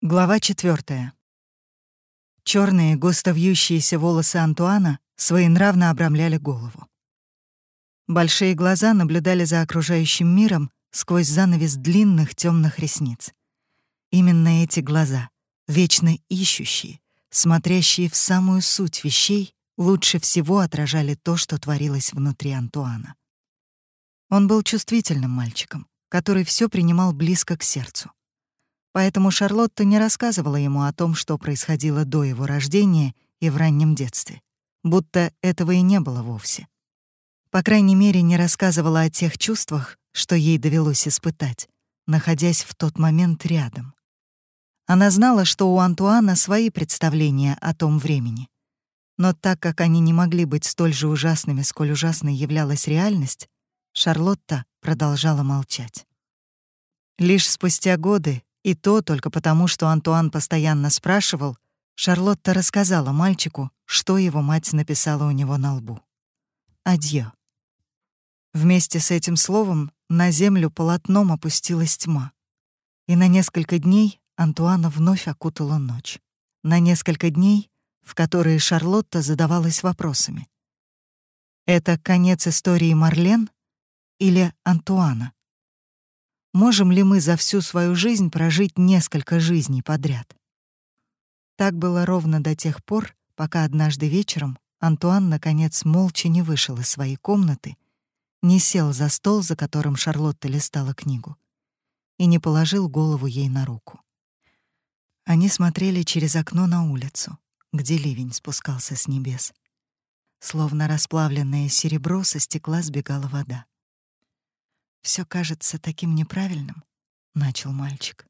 Глава четвертая. Черные густо вьющиеся волосы Антуана своенравно обрамляли голову. Большие глаза наблюдали за окружающим миром сквозь занавес длинных темных ресниц. Именно эти глаза, вечно ищущие, смотрящие в самую суть вещей, лучше всего отражали то, что творилось внутри Антуана. Он был чувствительным мальчиком, который все принимал близко к сердцу. Поэтому Шарлотта не рассказывала ему о том, что происходило до его рождения и в раннем детстве, будто этого и не было вовсе. По крайней мере, не рассказывала о тех чувствах, что ей довелось испытать, находясь в тот момент рядом. Она знала, что у Антуана свои представления о том времени. Но так как они не могли быть столь же ужасными, сколь ужасной являлась реальность, Шарлотта продолжала молчать. Лишь спустя годы, и то только потому, что Антуан постоянно спрашивал, Шарлотта рассказала мальчику, что его мать написала у него на лбу. «Адьё». Вместе с этим словом на землю полотном опустилась тьма, и на несколько дней Антуана вновь окутала ночь. На несколько дней, в которые Шарлотта задавалась вопросами. Это конец истории Марлен или Антуана? Можем ли мы за всю свою жизнь прожить несколько жизней подряд? Так было ровно до тех пор, пока однажды вечером Антуан наконец молча не вышел из своей комнаты, не сел за стол, за которым Шарлотта листала книгу, и не положил голову ей на руку. Они смотрели через окно на улицу, где ливень спускался с небес. Словно расплавленное серебро со стекла сбегала вода. Все кажется таким неправильным, начал мальчик.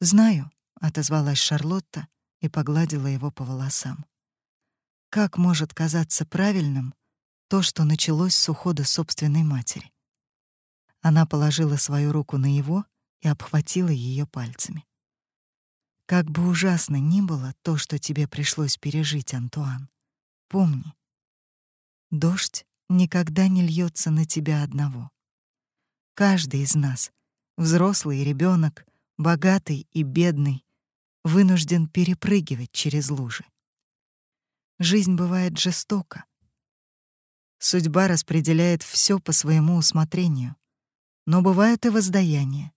Знаю, отозвалась Шарлотта и погладила его по волосам. Как может казаться правильным то, что началось с ухода собственной матери? Она положила свою руку на его и обхватила ее пальцами. Как бы ужасно ни было то, что тебе пришлось пережить, Антуан, помни, дождь никогда не льется на тебя одного. Каждый из нас, взрослый и ребенок, богатый и бедный, вынужден перепрыгивать через лужи. Жизнь бывает жестока. Судьба распределяет все по своему усмотрению. Но бывают и воздаяния,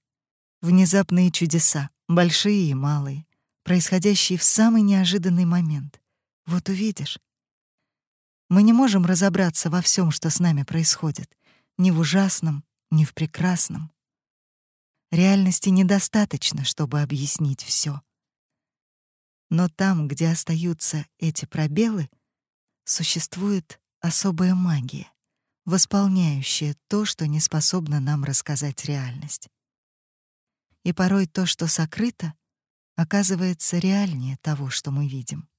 внезапные чудеса, большие и малые, происходящие в самый неожиданный момент. Вот увидишь. Мы не можем разобраться во всем, что с нами происходит, ни в ужасном, ни в прекрасном. Реальности недостаточно, чтобы объяснить все. Но там, где остаются эти пробелы, существует особая магия, восполняющая то, что не способна нам рассказать реальность. И порой то, что сокрыто, оказывается реальнее того, что мы видим.